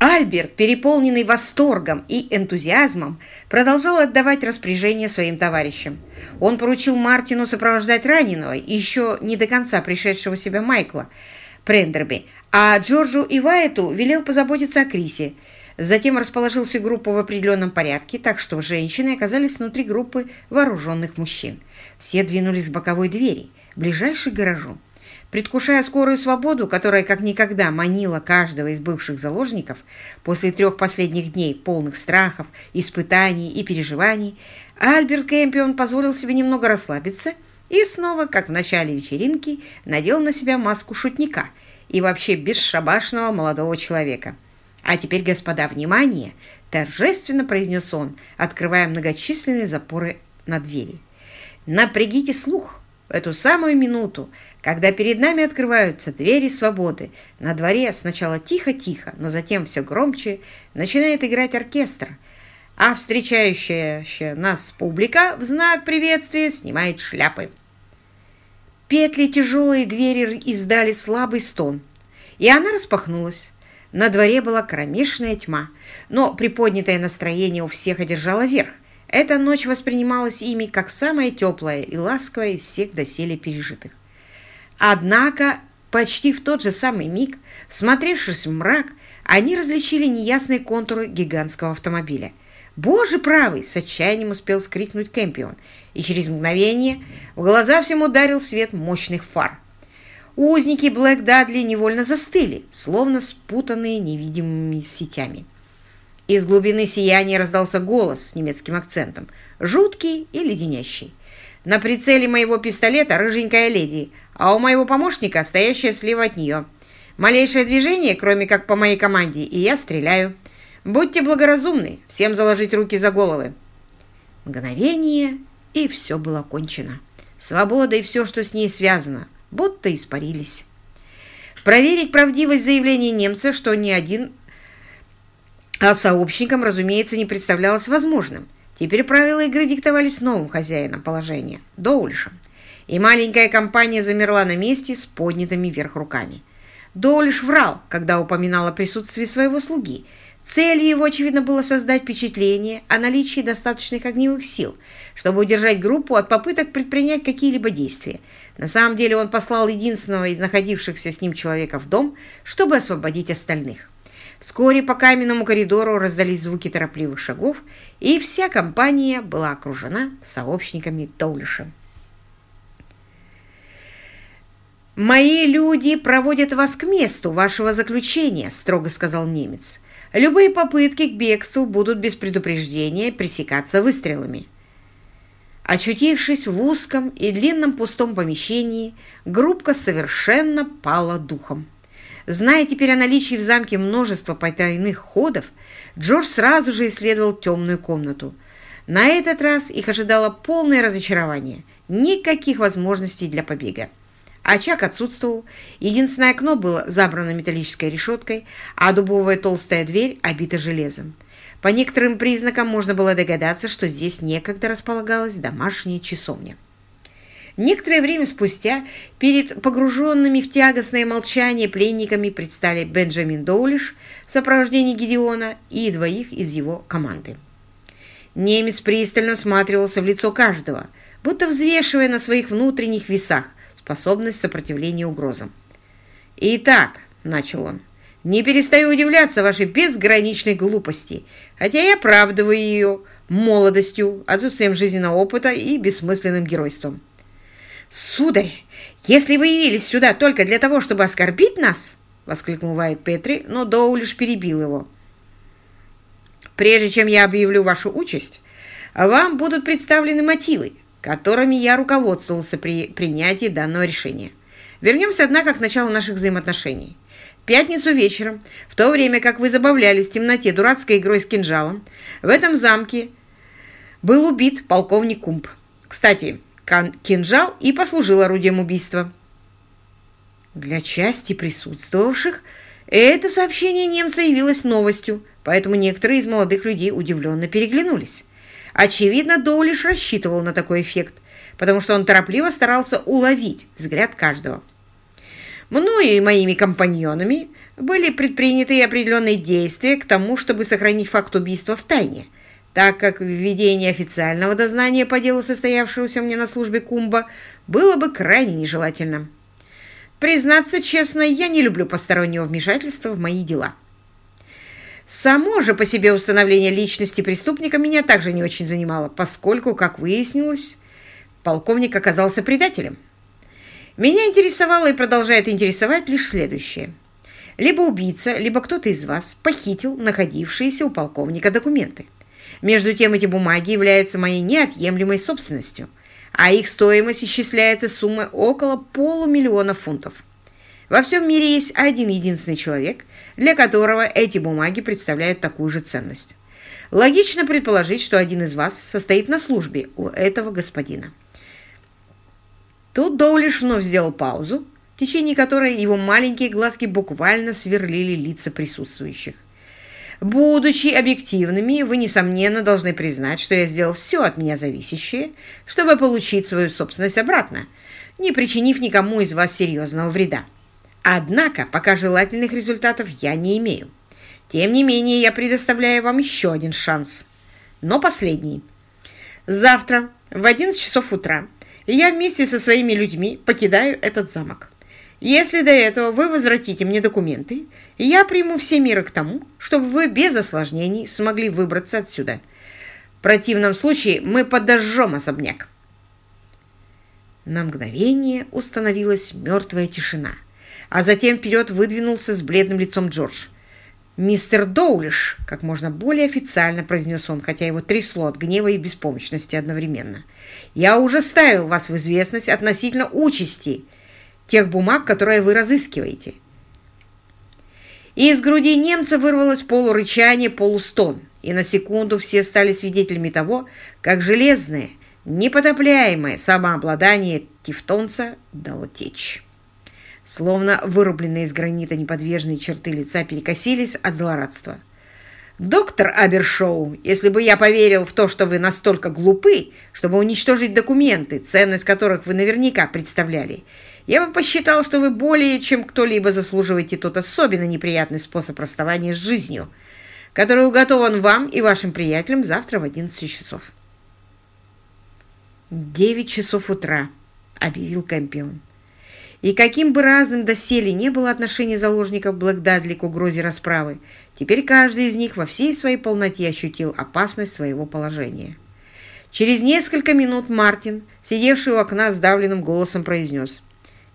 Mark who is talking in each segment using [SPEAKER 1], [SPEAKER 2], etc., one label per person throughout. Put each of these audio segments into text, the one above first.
[SPEAKER 1] Альберт, переполненный восторгом и энтузиазмом, продолжал отдавать распоряжения своим товарищам. Он поручил Мартину сопровождать раненого еще не до конца пришедшего себя Майкла Прендерби, а Джорджу и Вайту велел позаботиться о Крисе. Затем расположил всю группу в определенном порядке, так что женщины оказались внутри группы вооруженных мужчин. Все двинулись к боковой двери, ближайшей к гаражу. Предвкушая скорую свободу, которая как никогда манила каждого из бывших заложников, после трех последних дней полных страхов, испытаний и переживаний, Альберт Кэмпион позволил себе немного расслабиться и снова, как в начале вечеринки, надел на себя маску шутника и вообще бесшабашного молодого человека. «А теперь, господа, внимание!» – торжественно произнес он, открывая многочисленные запоры на двери. «Напрягите слух в эту самую минуту, когда перед нами открываются двери свободы, на дворе сначала тихо-тихо, но затем все громче начинает играть оркестр, а встречающая нас публика в знак приветствия снимает шляпы. Петли тяжелые двери издали слабый стон, и она распахнулась. На дворе была кромешная тьма, но приподнятое настроение у всех одержало верх. Эта ночь воспринималась ими как самая теплая и ласковая из всех доселе пережитых. Однако почти в тот же самый миг, смотревшись в мрак, они различили неясные контуры гигантского автомобиля. «Боже правый!» — с отчаянием успел скрикнуть Кэмпион, и через мгновение в глаза всем ударил свет мощных фар. Узники Блэк Дадли невольно застыли, словно спутанные невидимыми сетями. Из глубины сияния раздался голос с немецким акцентом, жуткий и леденящий. На прицеле моего пистолета рыженькая леди, а у моего помощника стоящая слева от нее. Малейшее движение, кроме как по моей команде, и я стреляю. Будьте благоразумны, всем заложить руки за головы. Мгновение, и все было кончено. Свобода и все, что с ней связано, будто испарились. Проверить правдивость заявления немца, что ни один а сообщникам, разумеется, не представлялось возможным. Теперь правила игры диктовались новым хозяином положения – Доульшем и маленькая компания замерла на месте с поднятыми вверх руками. Доулиш врал, когда упоминал о присутствии своего слуги. Целью его, очевидно, было создать впечатление о наличии достаточных огневых сил, чтобы удержать группу от попыток предпринять какие-либо действия. На самом деле он послал единственного из находившихся с ним человека в дом, чтобы освободить остальных. Вскоре по каменному коридору раздались звуки торопливых шагов, и вся компания была окружена сообщниками Доулиша. «Мои люди проводят вас к месту вашего заключения», — строго сказал немец. «Любые попытки к бегству будут без предупреждения пресекаться выстрелами». Очутившись в узком и длинном пустом помещении, группка совершенно пала духом. Зная теперь о наличии в замке множества потайных ходов, Джордж сразу же исследовал темную комнату. На этот раз их ожидало полное разочарование. Никаких возможностей для побега. Очаг отсутствовал, единственное окно было забрано металлической решеткой, а дубовая толстая дверь обита железом. По некоторым признакам можно было догадаться, что здесь некогда располагалась домашняя часовня. Некоторое время спустя перед погруженными в тягостное молчание пленниками предстали Бенджамин Доулиш в сопровождении Гедеона и двоих из его команды. Немец пристально всматривался в лицо каждого, будто взвешивая на своих внутренних весах, способность сопротивления угрозам. «Итак», — начал он, — «не перестаю удивляться вашей безграничной глупости, хотя я оправдываю ее молодостью, отсутствием жизненного опыта и бессмысленным геройством». «Сударь, если вы явились сюда только для того, чтобы оскорбить нас?» — воскликнул Вайт Петри, но Доу лишь перебил его. «Прежде чем я объявлю вашу участь, вам будут представлены мотивы, которыми я руководствовался при принятии данного решения. Вернемся, однако, к началу наших взаимоотношений. Пятницу вечером, в то время как вы забавлялись в темноте дурацкой игрой с кинжалом, в этом замке был убит полковник Кумп. Кстати, кинжал и послужил орудием убийства. Для части присутствовавших это сообщение немца явилось новостью, поэтому некоторые из молодых людей удивленно переглянулись. Очевидно, Доу лишь рассчитывал на такой эффект, потому что он торопливо старался уловить взгляд каждого. Мною и моими компаньонами были предприняты определенные действия к тому, чтобы сохранить факт убийства в тайне, так как введение официального дознания по делу состоявшегося мне на службе Кумба было бы крайне нежелательным. Признаться честно, я не люблю постороннего вмешательства в мои дела. Само же по себе установление личности преступника меня также не очень занимало, поскольку, как выяснилось, полковник оказался предателем. Меня интересовало и продолжает интересовать лишь следующее. Либо убийца, либо кто-то из вас похитил находившиеся у полковника документы. Между тем, эти бумаги являются моей неотъемлемой собственностью, а их стоимость исчисляется суммой около полумиллиона фунтов. Во всем мире есть один единственный человек, для которого эти бумаги представляют такую же ценность. Логично предположить, что один из вас состоит на службе у этого господина. Тут Доулиш вновь сделал паузу, в течение которой его маленькие глазки буквально сверлили лица присутствующих. Будучи объективными, вы, несомненно, должны признать, что я сделал все от меня зависящее, чтобы получить свою собственность обратно, не причинив никому из вас серьезного вреда. Однако, пока желательных результатов я не имею. Тем не менее, я предоставляю вам еще один шанс. Но последний. Завтра в 11 часов утра я вместе со своими людьми покидаю этот замок. Если до этого вы возвратите мне документы, я приму все меры к тому, чтобы вы без осложнений смогли выбраться отсюда. В противном случае мы подожжем особняк. На мгновение установилась мертвая тишина, а затем вперед выдвинулся с бледным лицом Джордж. «Мистер Доулиш», — как можно более официально произнес он, хотя его трясло от гнева и беспомощности одновременно, «я уже ставил вас в известность относительно участи тех бумаг, которые вы разыскиваете. И из груди немца вырвалось полурычание, полустон, и на секунду все стали свидетелями того, как железное, непотопляемое самообладание тевтонца дало течь. Словно вырубленные из гранита неподвижные черты лица перекосились от злорадства. «Доктор Абершоу, если бы я поверил в то, что вы настолько глупы, чтобы уничтожить документы, ценность которых вы наверняка представляли, я бы посчитал, что вы более чем кто-либо заслуживаете тот особенно неприятный способ расставания с жизнью, который уготован вам и вашим приятелям завтра в 11 часов. «Девять часов утра», — объявил Кэмпион. И каким бы разным доселе не было отношение заложников Блэкдадли к угрозе расправы, теперь каждый из них во всей своей полноте ощутил опасность своего положения. Через несколько минут Мартин, сидевший у окна сдавленным голосом, произнес —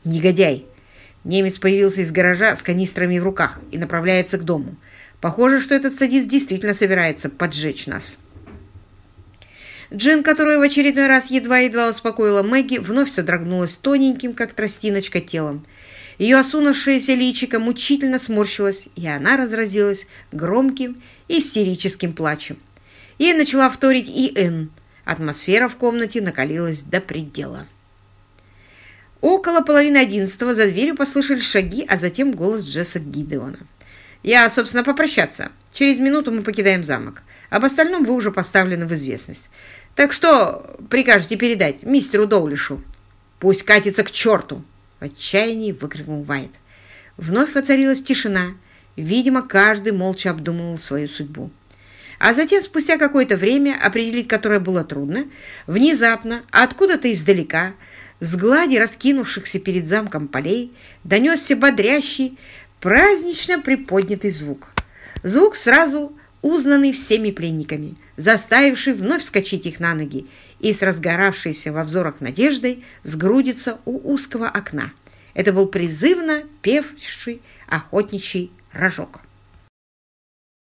[SPEAKER 1] «Негодяй!» Немец появился из гаража с канистрами в руках и направляется к дому. Похоже, что этот садист действительно собирается поджечь нас. Джин, которую в очередной раз едва-едва успокоила Мэгги, вновь содрогнулась тоненьким, как тростиночка, телом. Ее осунувшееся личико мучительно сморщилось, и она разразилась громким истерическим плачем. Ей начала вторить и Н. Атмосфера в комнате накалилась до предела. Около половины одиннадцатого за дверью послышались шаги, а затем голос Джесса Гидеона. «Я, собственно, попрощаться. Через минуту мы покидаем замок. Об остальном вы уже поставлены в известность. Так что прикажете передать мистеру Доулишу?» «Пусть катится к черту!» — в отчаянии выкрикнул Вайт. Вновь воцарилась тишина. Видимо, каждый молча обдумывал свою судьбу. А затем, спустя какое-то время, определить которое было трудно, внезапно, откуда-то издалека, с глади раскинувшихся перед замком полей донесся бодрящий, празднично приподнятый звук. Звук сразу узнанный всеми пленниками, заставивший вновь вскочить их на ноги и с разгоравшейся во взорах надеждой сгрудиться у узкого окна. Это был призывно певший охотничий рожок.